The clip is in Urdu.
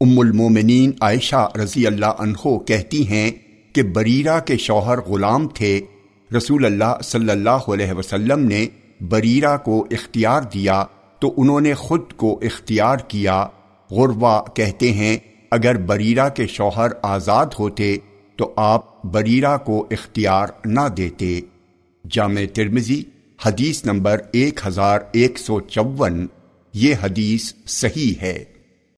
ام المومنین عائشہ رضی اللہ عنہ کہتی ہیں کہ بریرہ کے شوہر غلام تھے۔ رسول اللہ صلی اللہ علیہ وسلم نے بریرہ کو اختیار دیا تو انہوں نے خود کو اختیار کیا۔ غربا کہتے ہیں، اگر بریرہ کے شوہر آزاد ہوتے تو آپ بریرہ کو اختیار نہ دیتے۔ جامع ترمزی حدیث نمبر ایک ہزار ایک سو چون، یہ حدیث صحیح ہے۔